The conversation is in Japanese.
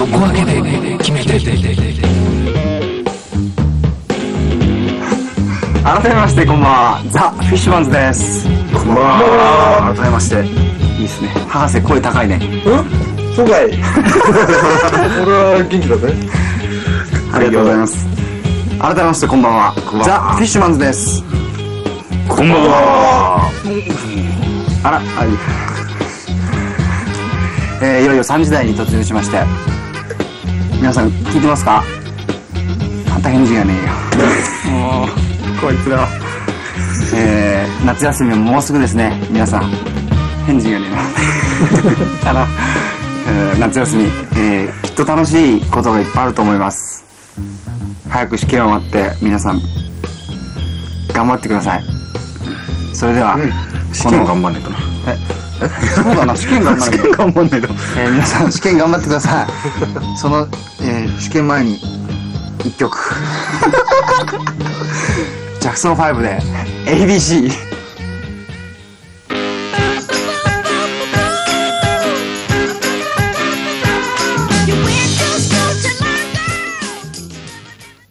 横分けで決めて改めましてこんばんは。ザ・フィッシュマンズです。こんばんは。改めまして。いいですね。博士声高いね。うん？そうかい。俺は元気だぜ。ありがとうございます。改めましてこんばんは。んばんは。ザ・フィッシュマンズです。こんばんは。あらはい。えー、いよいよ3時台に突入しまして皆さん聞いてますか？また返事がね。えよもうこいつら。えー、夏休みももうすぐですね。皆さん返事がね。えなあの、えー夏休み、えー、きっと楽しいことがいっぱいあると思います。早く試験終わって皆さん頑張ってください。それでは、試験頑張んないとな。えそうだな試験頑張らないと頑張んないと。えー皆さん試験頑張ってください。その、えー試験前に1曲。ジャクソン5で ABC